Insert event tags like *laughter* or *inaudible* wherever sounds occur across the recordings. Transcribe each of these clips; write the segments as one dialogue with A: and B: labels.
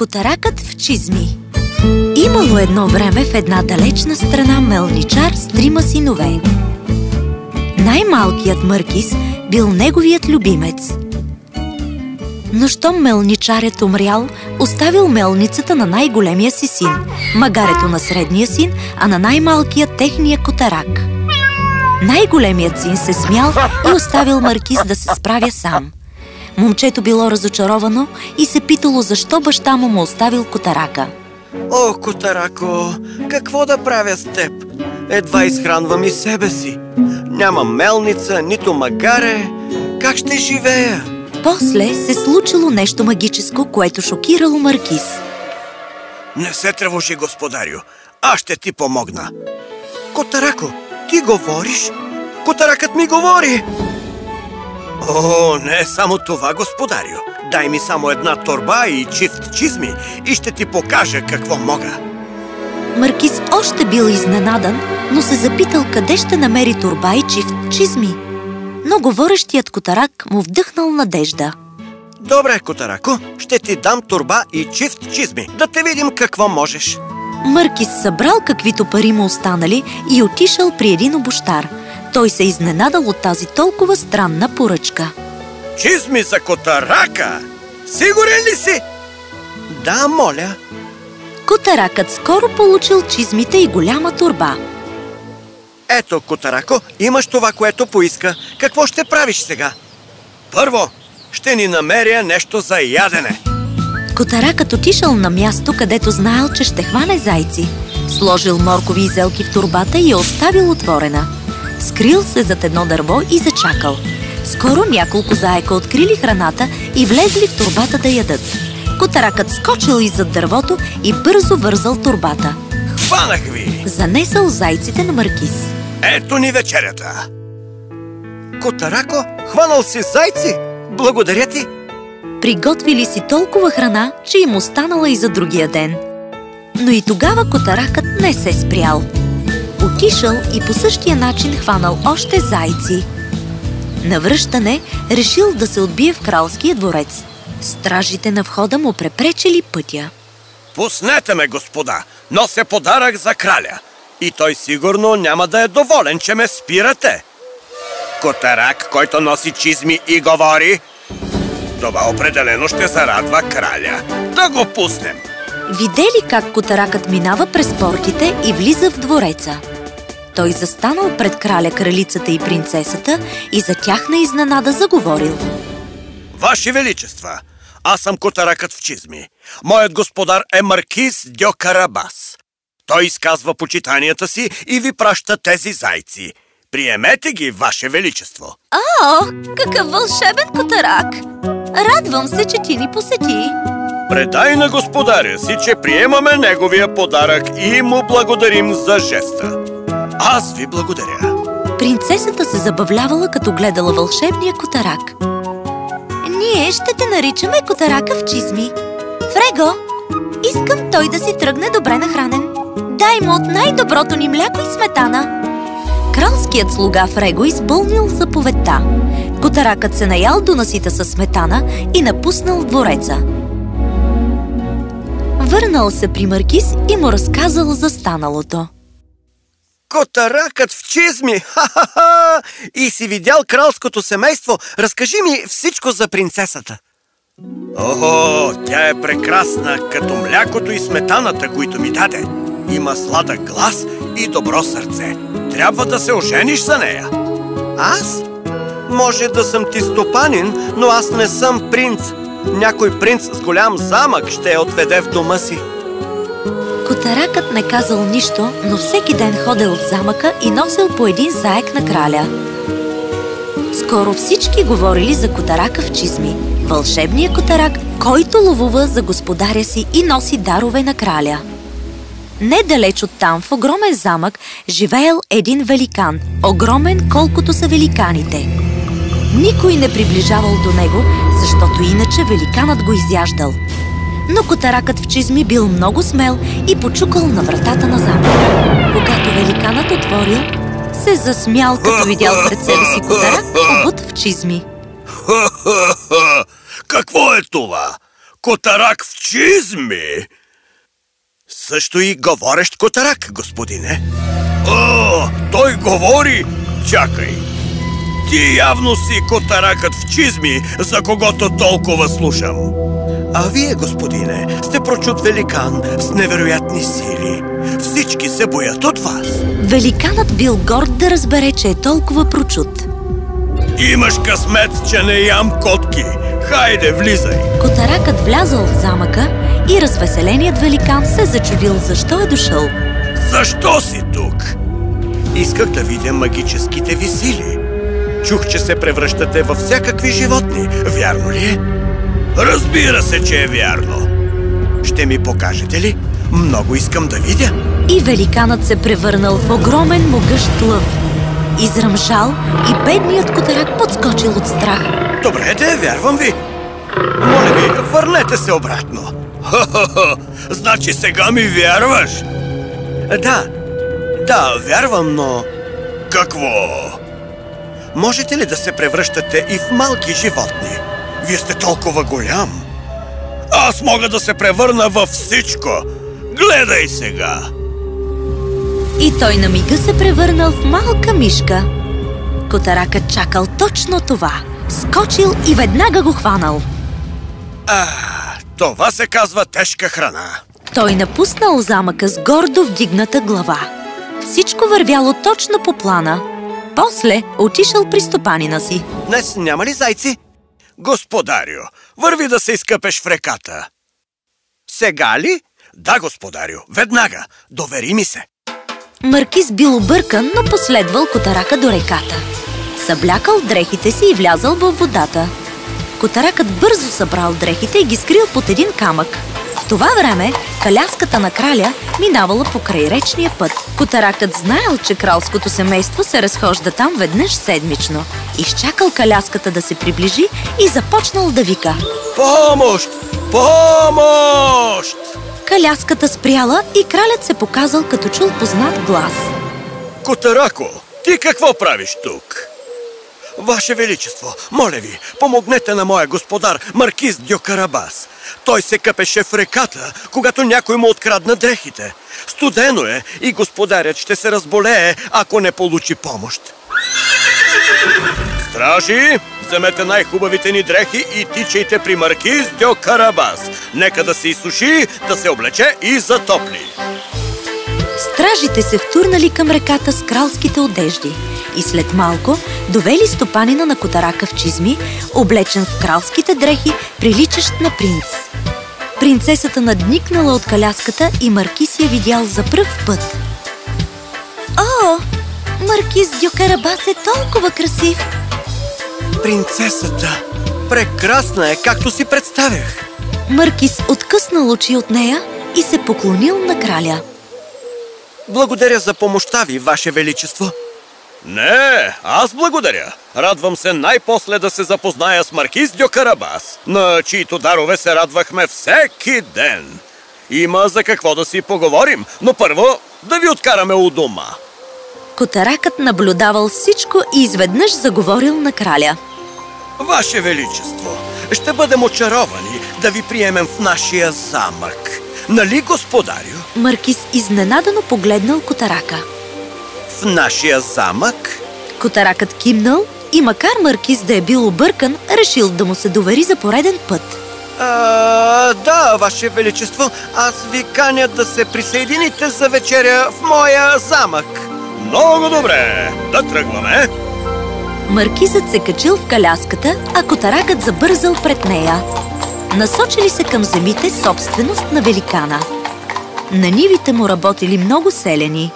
A: Котаракът в чизми Имало едно време в една далечна страна мелничар с трима синове. Най-малкият Мъркис бил неговият любимец. Но щом мелничарят умрял, оставил мелницата на най-големия си син, магарето на средния син, а на най-малкия техния котарак. Най-големият син се смял и оставил Маркиз да се справя сам. Момчето било разочаровано и се питало защо баща му му оставил котарака.
B: О, Котарако, какво да правя с теб? Едва изхранвам и себе си. Няма мелница, нито магаре. Как ще живея?
A: После се случило нещо магическо, което шокирало Маркиз.
B: Не се тревожи, господарю. Аз ще ти помогна. Котарако, ти говориш? Котаракът ми говори! О, не е само това, господарю. Дай ми само една торба и чифт чизми и ще ти покажа какво мога.
A: Маркиз още бил изненадан, но се запитал къде ще намери турба и чифт чизми. Но говорещият котарак му вдъхнал надежда.
B: Добре, Котарако, ще ти дам турба и чифт чизми. Да те видим какво можеш.
A: Мъркис събрал каквито пари му останали и отишъл при един обощар. Той се изненадал от тази толкова странна поръчка.
B: Чизми за Котарака! Сигурен ли си? Да, моля.
A: Котаракът скоро получил чизмите и голяма турба.
B: Ето, Котарако, имаш това, което поиска. Какво ще правиш сега? Първо, ще ни намеря нещо за ядене.
A: Котаракът отишъл на място, където знаел, че ще хване зайци. Сложил моркови изелки в турбата и я оставил отворена. Скрил се зад едно дърво и зачакал. Скоро няколко заека открили храната и влезли в турбата да ядат. Котаракът скочил иззад дървото и бързо вързал турбата.
B: Хванах ви!
A: Занесъл зайците на Маркиз.
B: Ето ни вечерята. Котарако, хванал си зайци? Благодаря ти.
A: Приготвили си толкова храна, че им останала и за другия ден. Но и тогава котаракът не се спрял. Отишъл и по същия начин хванал още зайци. Навръщане решил да се отбие в кралския дворец. Стражите на входа му препречили пътя.
B: Пуснете ме, господа! Нося подарък за краля. И той сигурно няма да е доволен, че ме спирате. Котарак, който носи чизми и говори. Това определено ще зарадва краля. Да го пуснем.
A: Видели как котаракът минава през портите и влиза в двореца. Той застанал пред краля, кралицата и принцесата и за тях на изненада заговорил.
B: Ваши Величества, аз съм котаракът в чизми. Моят господар е маркиз Дьо Карабас. Той изказва почитанията си и ви праща тези зайци. Приемете ги, Ваше Величество.
A: О, какъв вълшебен котарак! Радвам се, че ти ни посети.
B: Предай на господаря си, че приемаме неговия подарък и му благодарим за жеста. Аз ви благодаря.
A: Принцесата се забавлявала, като гледала вълшебния котарак. Ние ще те наричаме котарака в чизми. Фрего, искам той да си тръгне добре нахранен. Дай му от най-доброто ни мляко и сметана. Кралският слуга Фрего изпълнил заповедта. Котаракът се наял до насита със сметана и напуснал двореца. Върнал се при Маркиз и му разказал за станалото.
B: Котаракът в чизми! Ха-ха-ха! И си видял кралското семейство. Разкажи ми всичко за принцесата. Охо, тя е прекрасна, като млякото и сметаната, които ми даде. Има сладък глас и добро сърце. Трябва да се ожениш за нея. Аз? Може да съм ти стопанин, но аз не съм принц. Някой принц с голям замък ще я отведе в дома си.
A: Котаракът не казал нищо, но всеки ден ходил от замъка и носил по един заек на краля. Скоро всички говорили за котарака в чизми. Вълшебния котарак, който ловува за господаря си и носи дарове на краля. Недалеч от там, в огромен замък, живеел един великан, огромен колкото са великаните. Никой не приближавал до него, защото иначе великанът го изяждал. Но котаракът в чизми бил много смел и почукал на вратата на замъка. Когато великанът отворил, се засмял, като видял пред себе си котарак, обут в чизми. *laughs*
B: Какво е това? котарак в чизми! Също и говорещ котарак, господине. О, той говори! Чакай! Ти явно си котаракът в чизми, за когото толкова слушам. А вие, господине, сте прочут великан с невероятни сили. Всички се боят от вас.
A: Великанът бил горд да разбере, че е толкова прочут.
B: Имаш късмет, че не ям котки. Хайде, влизай!
A: Котаракът влязъл в замъка и развеселеният великан се зачудил защо е дошъл.
B: Защо си тук? Исках да видя магическите ви сили. Чух, че се превръщате във всякакви животни. Вярно ли е? Разбира се, че е вярно. Ще ми покажете ли? Много искам да видя.
A: И великанът се превърнал в огромен могъщ лъв. Изръмжал и бедният котарак подскочил от страх.
B: Добре, да вярвам ви. Моля ви, върнете се обратно. Хо-хо-хо, значи сега ми вярваш? Да, да, вярвам, но... Какво? Можете ли да се превръщате и в малки животни? Вие сте толкова голям. Аз мога да се превърна във всичко. Гледай сега!
A: И той на мига се превърнал в малка мишка. Котаракът чакал точно това. Скочил и веднага го хванал.
B: А, това се казва тежка храна.
A: Той напуснал замъка с гордо вдигната глава. Всичко вървяло точно по плана. После отишъл при стопанина си.
B: Днес няма ли зайци? Господарю, върви да се изкъпеш в реката. Сега ли? Да, господарю, веднага. Довери ми се.
A: Маркиз бил объркан, но последвал котарака до реката. Съблякал дрехите си и влязал във водата. Котаракът бързо събрал дрехите и ги скрил под един камък. В това време каляската на краля минавала покрай речния път. Котаракът знаел, че кралското семейство се разхожда там веднъж седмично. Изчакал каляската да се приближи и започнал да вика.
B: Помощ! Помощ!
A: Каляската спряла и кралят се показал като чул познат глас.
B: Котарако, ти какво правиш тук? Ваше Величество, моля ви, помогнете на моя господар, маркиз Дьокарабас. Той се къпеше в реката, когато някой му открадна дрехите. Студено е и господарят ще се разболее, ако не получи помощ. Стражи, вземете най-хубавите ни дрехи и тичайте при маркиз Дьо Карабас. Нека да се изсуши, да се облече и затопли.
A: Стражите се втурнали към реката с кралските одежди и след малко довели стопанина на котарака в чизми, облечен в кралските дрехи, приличащ на принц. Принцесата надникнала от каляската и Маркиз я видял за пръв път. О, Маркиз Дюкарабас е толкова красив!
B: Принцесата! Прекрасна е, както си представях!
A: Маркиз откъснал очи от нея и се поклонил на краля.
B: Благодаря за помощта ви, Ваше Величество. Не, аз благодаря. Радвам се най-после да се запозная с Маркиз Дьо Карабас, на чието дарове се радвахме всеки ден. Има за какво да си поговорим, но първо да ви откараме у дома.
A: Котаракът наблюдавал всичко и изведнъж заговорил на краля.
B: Ваше Величество, ще бъдем очаровани да ви приемем в нашия замък. Нали, господарю?
A: Маркиз изненадано погледнал Котарака.
B: В нашия замък?
A: Котаракът кимнал и макар Маркиз да е бил объркан, решил да му се довери за пореден път.
B: А, да, Ваше Величество, аз ви каня да се присъедините за вечеря в моя замък. Много добре, да тръгваме.
A: Маркизът се качил в каляската, а котаракът забързал пред нея. Насочили се към земите собственост на великана. На нивите му работили много селени.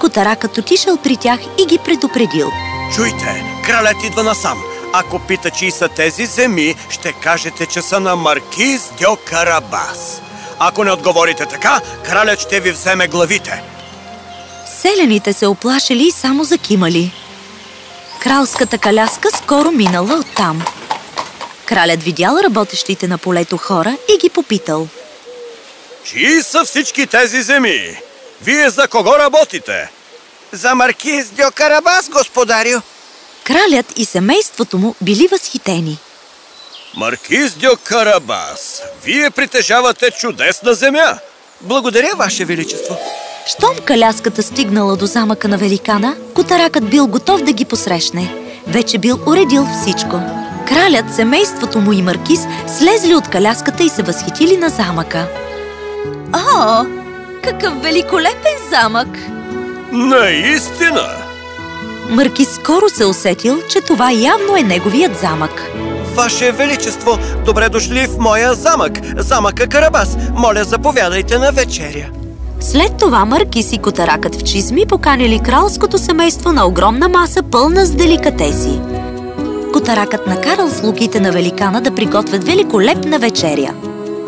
A: Котаракът отишъл при тях и ги предупредил.
B: Чуйте, кралят идва насам. Ако пита, чии са тези земи, ще кажете, че са на Маркиз Дьо Карабас. Ако не отговорите така, кралят ще ви вземе главите.
A: Селените се оплашили и само закимали. Кралската каляска скоро минала оттам. Кралят видял работещите на полето хора и ги попитал.
B: Чии са всички тези земи? Вие за кого работите? За Маркиз Дьо Карабас, господарю.
A: Кралят и семейството му били възхитени.
B: Маркиз Дьо Карабас, вие притежавате чудесна земя. Благодаря, Ваше Величество.
A: Щом каляската стигнала до замъка на великана, котаракът бил готов да ги посрещне. Вече бил уредил всичко. Кралят, семейството му и маркиз слезли от каляската и се възхитили на замъка. О, какъв великолепен замък!
B: Наистина!
A: Маркиз скоро се усетил, че това явно е неговият замък.
B: Ваше Величество, добре дошли в моя замък, замъка Карабас. Моля, заповядайте на вечеря.
A: След това Маркиз и Котаракът в чизми поканили кралското семейство на огромна маса, пълна с деликатеси. Котаракът накарал слугите на великана да приготвят великолепна вечеря.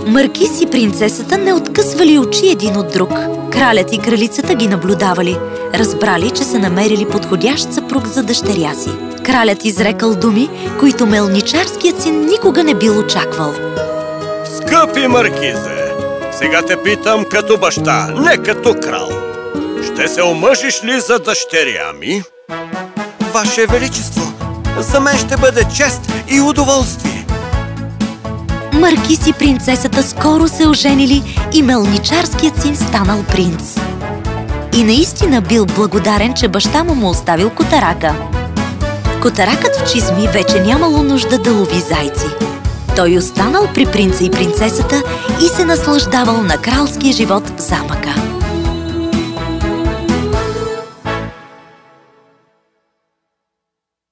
A: Маркиз и принцесата не откъсвали очи един от друг. Кралят и кралицата ги наблюдавали. Разбрали, че са намерили подходящ съпруг за дъщеря си. Кралят изрекал думи, които мелничарският син никога не бил очаквал.
B: Скъпи маркизе, сега те питам като баща, не като крал. Ще се омъжиш ли за дъщеря ми? Ваше Величество, за мен ще бъде чест и удоволствие.
A: Маркиз и принцесата скоро се оженили и мелничарският син станал принц. И наистина бил благодарен, че баща му му оставил котарака. Котаракът в чизми вече нямало нужда да лови зайци. Той останал при принца и принцесата и се наслаждавал на кралския живот в замъка.